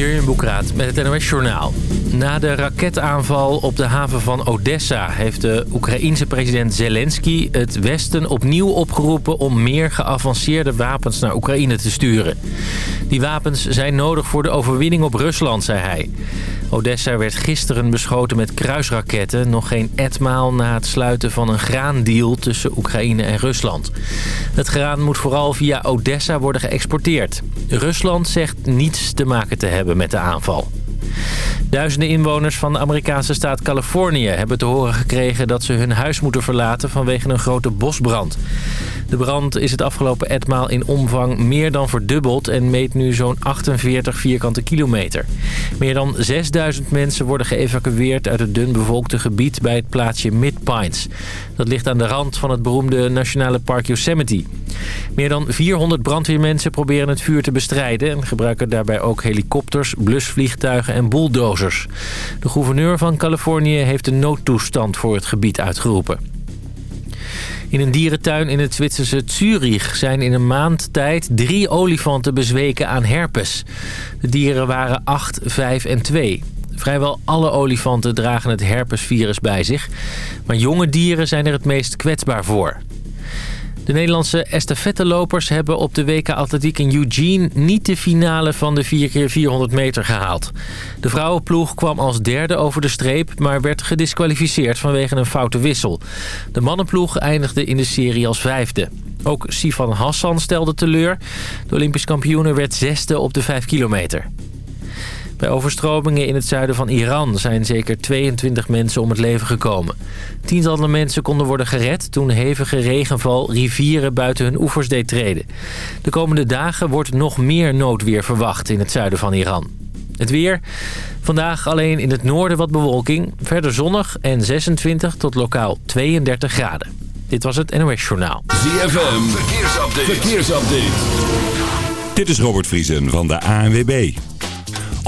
Jurjen Boekraat met het NOS Journaal. Na de raketaanval op de haven van Odessa... heeft de Oekraïense president Zelensky het Westen opnieuw opgeroepen... om meer geavanceerde wapens naar Oekraïne te sturen. Die wapens zijn nodig voor de overwinning op Rusland, zei hij. Odessa werd gisteren beschoten met kruisraketten... nog geen etmaal na het sluiten van een graandeal tussen Oekraïne en Rusland. Het graan moet vooral via Odessa worden geëxporteerd. Rusland zegt niets te maken te hebben met de aanval. Duizenden inwoners van de Amerikaanse staat Californië hebben te horen gekregen dat ze hun huis moeten verlaten vanwege een grote bosbrand. De brand is het afgelopen etmaal in omvang meer dan verdubbeld en meet nu zo'n 48 vierkante kilometer. Meer dan 6000 mensen worden geëvacueerd uit het dunbevolkte gebied bij het plaatsje Mid-Pines. Dat ligt aan de rand van het beroemde nationale park Yosemite. Meer dan 400 brandweermensen proberen het vuur te bestrijden... en gebruiken daarbij ook helikopters, blusvliegtuigen en bulldozers. De gouverneur van Californië heeft een noodtoestand voor het gebied uitgeroepen. In een dierentuin in het Zwitserse Zurich zijn in een maand tijd drie olifanten bezweken aan herpes. De dieren waren 8, 5 en 2. Vrijwel alle olifanten dragen het herpesvirus bij zich. Maar jonge dieren zijn er het meest kwetsbaar voor. De Nederlandse estafettelopers hebben op de WK Atletiek in Eugene... niet de finale van de 4x400 meter gehaald. De vrouwenploeg kwam als derde over de streep... maar werd gedisqualificeerd vanwege een foute wissel. De mannenploeg eindigde in de serie als vijfde. Ook Sifan Hassan stelde teleur. De Olympisch kampioene werd zesde op de 5 kilometer. Bij overstromingen in het zuiden van Iran zijn zeker 22 mensen om het leven gekomen. Tientallen mensen konden worden gered toen hevige regenval rivieren buiten hun oevers deed treden. De komende dagen wordt nog meer noodweer verwacht in het zuiden van Iran. Het weer. Vandaag alleen in het noorden wat bewolking. Verder zonnig en 26 tot lokaal 32 graden. Dit was het NOS Journaal. ZFM. Verkeersupdate. Verkeersupdate. Dit is Robert Vriesen van de ANWB.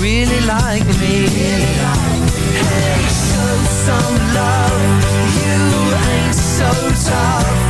really like me. Hey, show some love. You ain't so tough.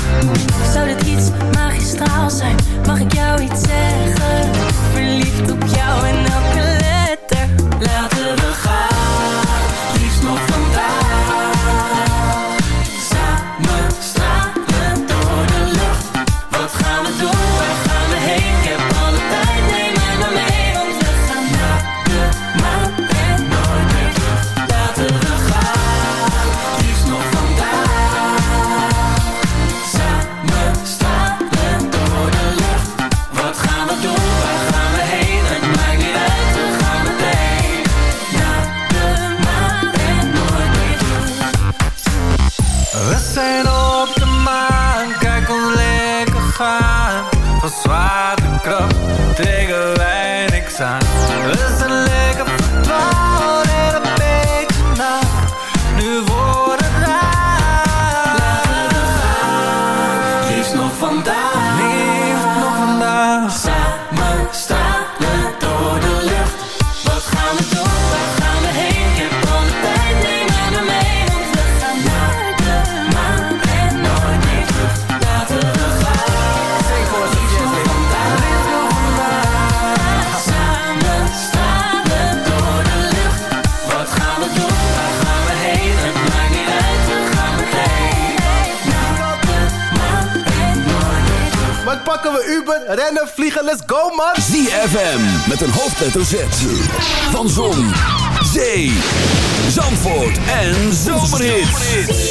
Zou dit iets magistraal zijn? Mag ik jou iets zeggen? Verliefd op jou en elke letter. Laten Uber, rennen, vliegen, let's go man! ZFM met een hoofdletter Z. Van Zon, Zee, Zandvoort en Zomerhit.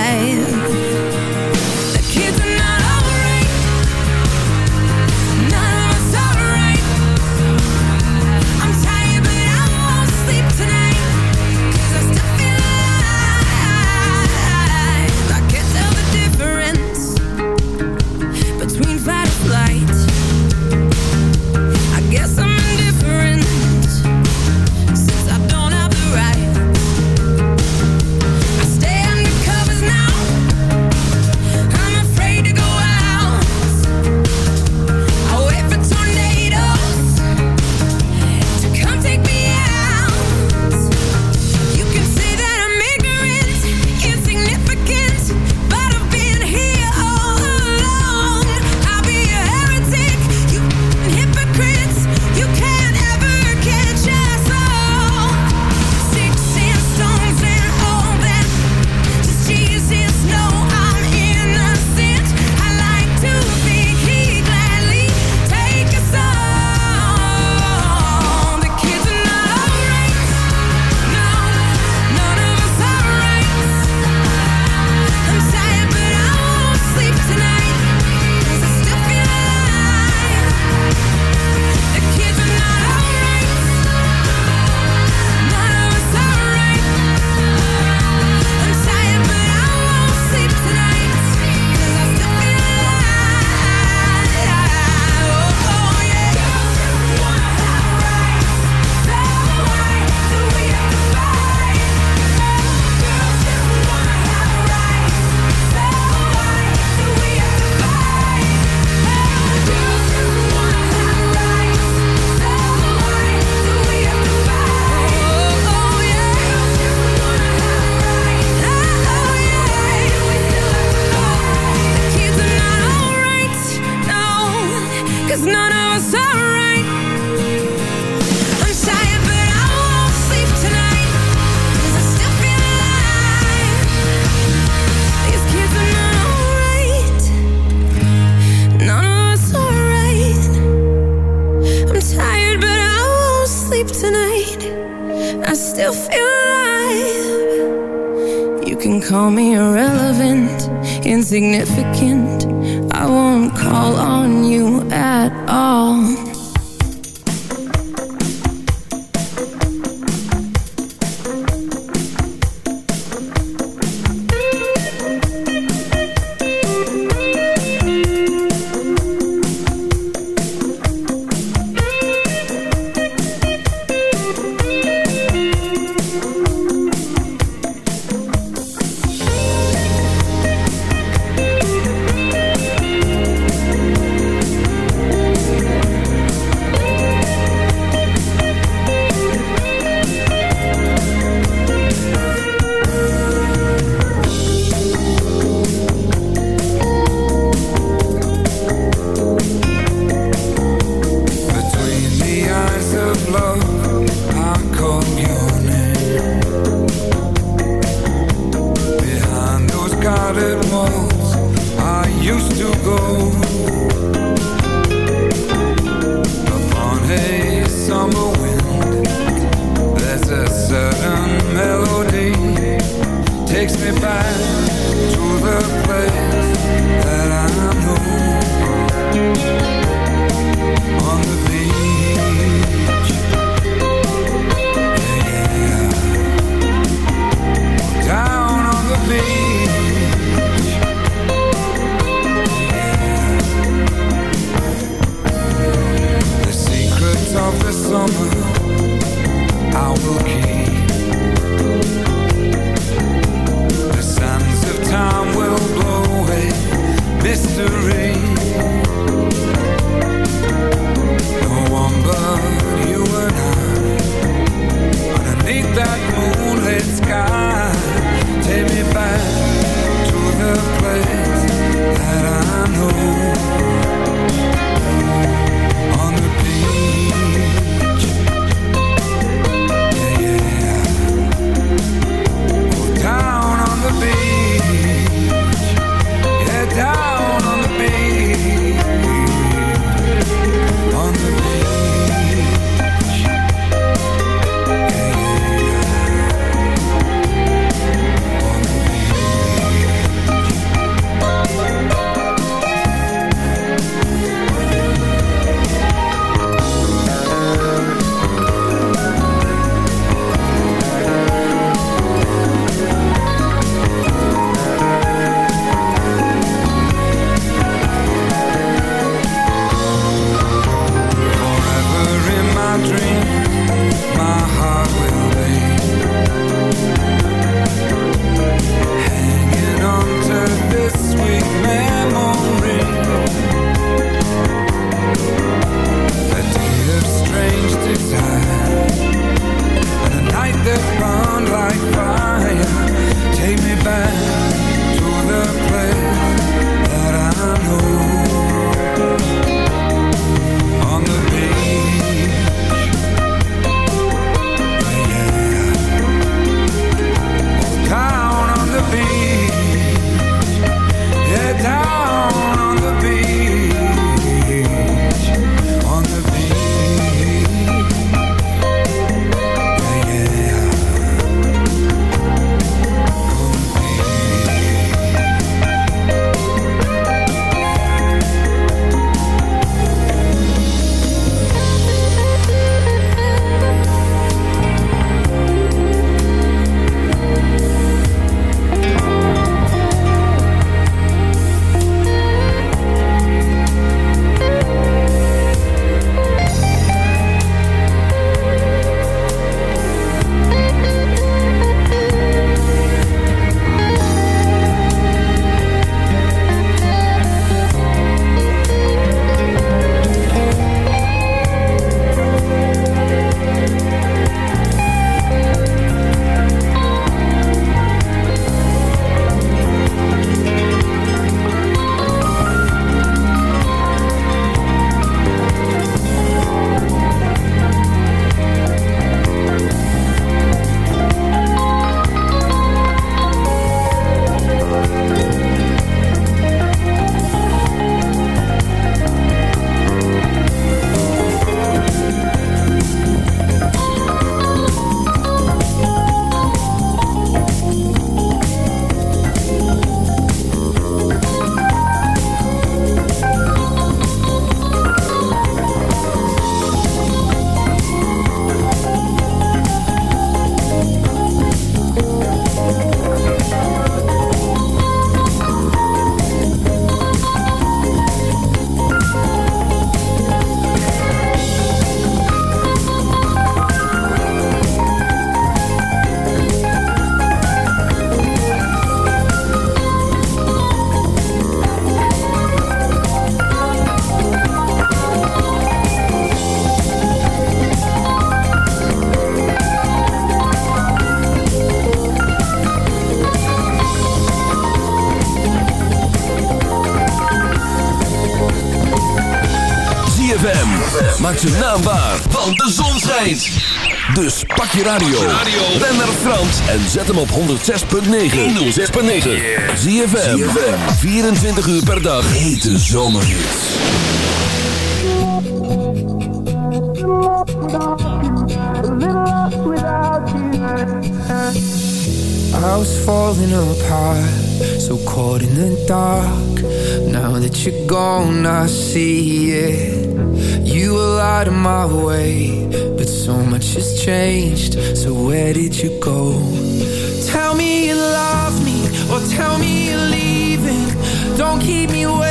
significant zijn naam waar, want de zon schijnt. Dus pak je radio. Ben naar Frans en zet hem op 106.9. 106.9. ZFM. 24 uur per dag. Hete zomerhits. I was falling apart, so caught in the dark. Now that you're gone, I see it. Out of my way, but so much has changed. So where did you go? Tell me you love me, or tell me you're leaving. Don't keep me waiting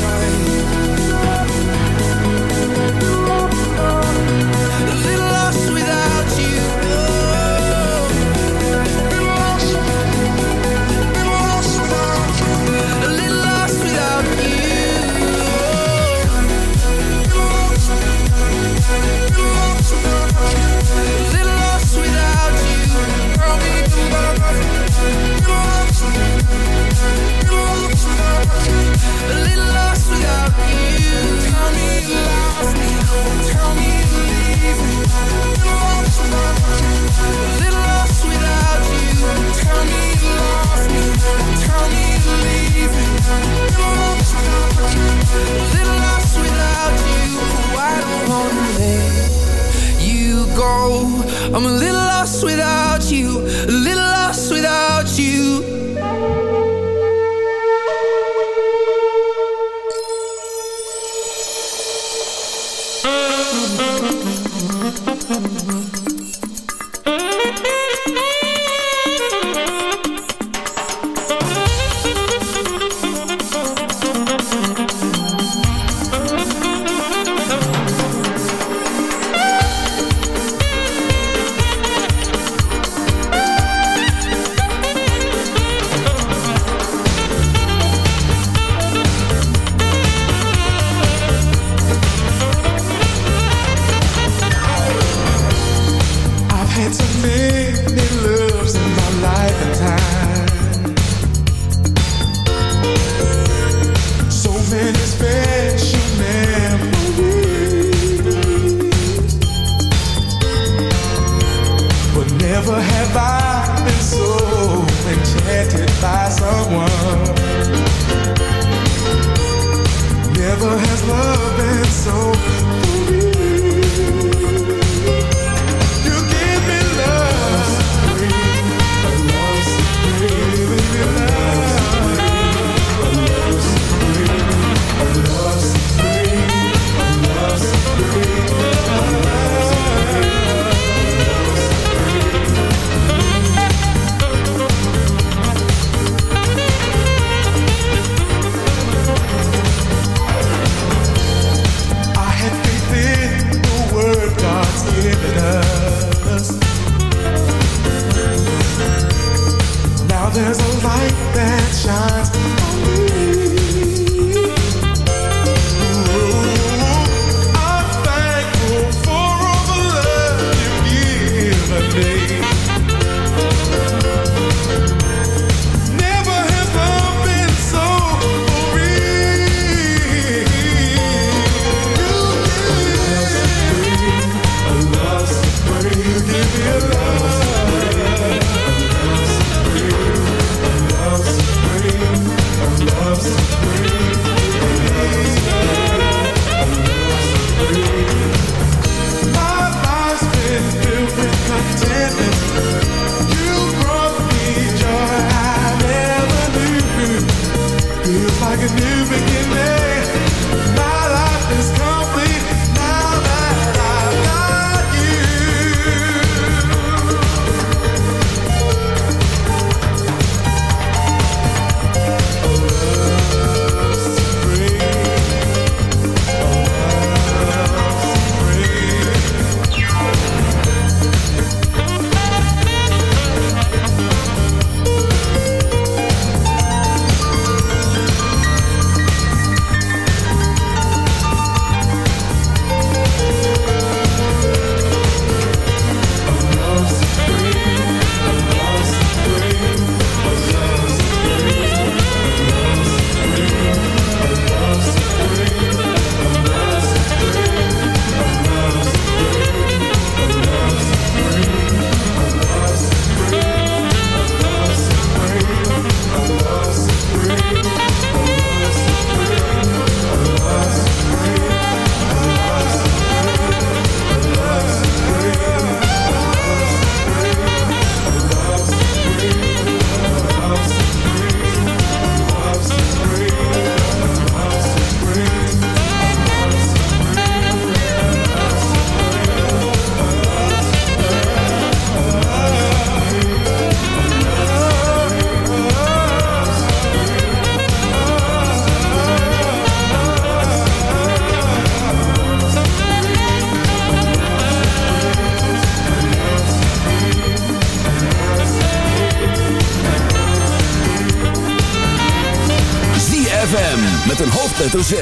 Z.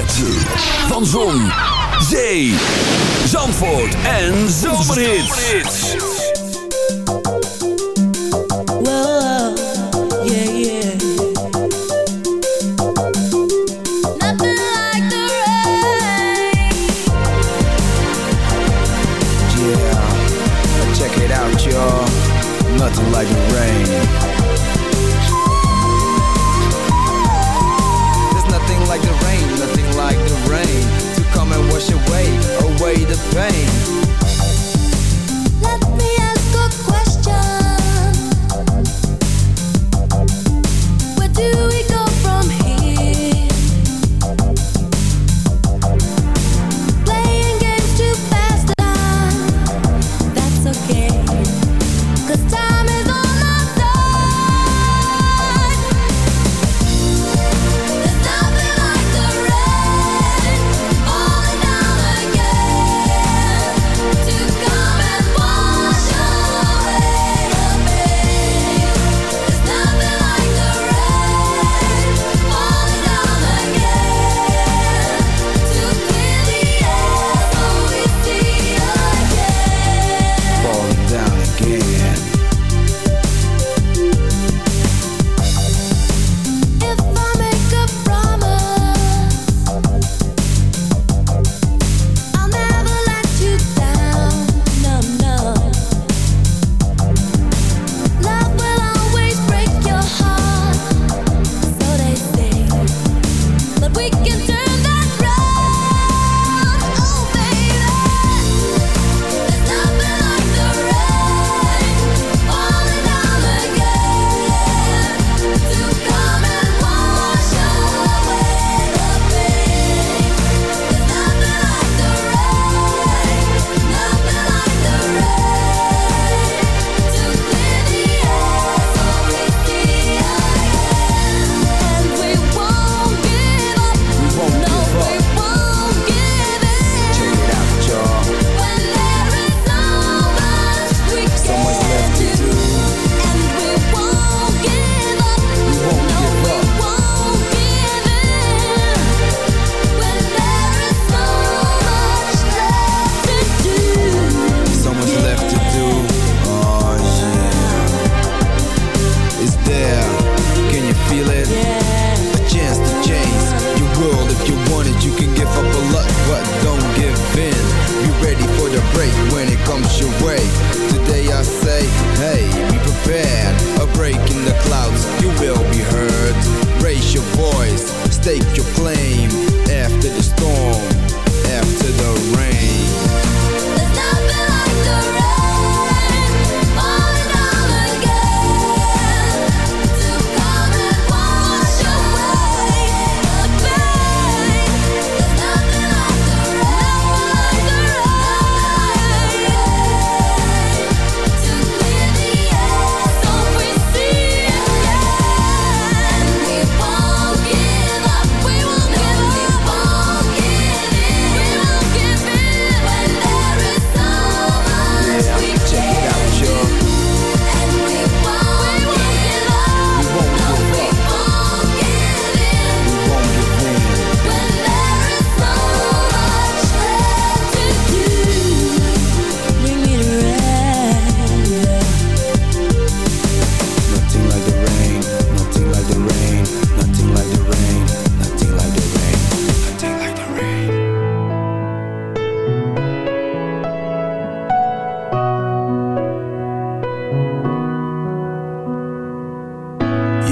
Van Zon, Zee, Zandvoort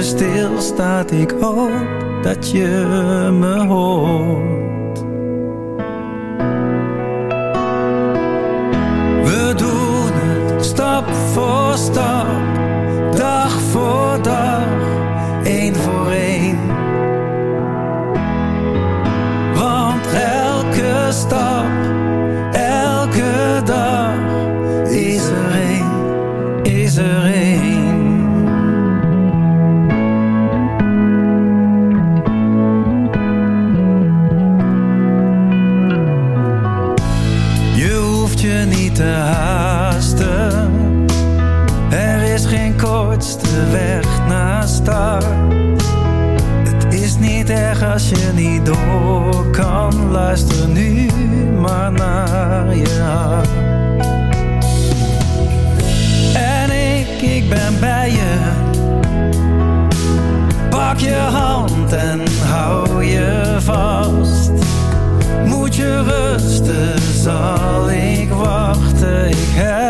Stil stilstaat, ik hoop dat je me hoort. We doen het stap voor stap, dag voor dag, één voor één. Want elke stap je hand en hou je vast. Moet je rusten, zal ik wachten. Ik heb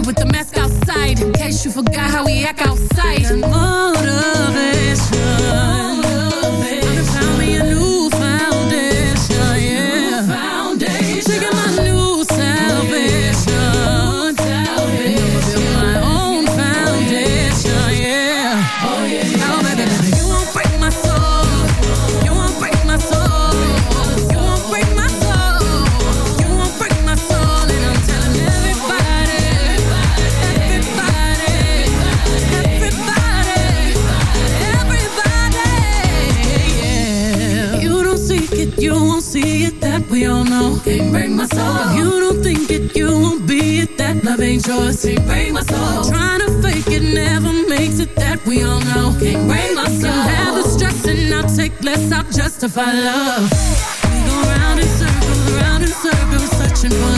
with the shit that we all know. Can't bring myself. Can have the stress and I'll take less. I'll justify love. We go round in circles, round in circles, searching for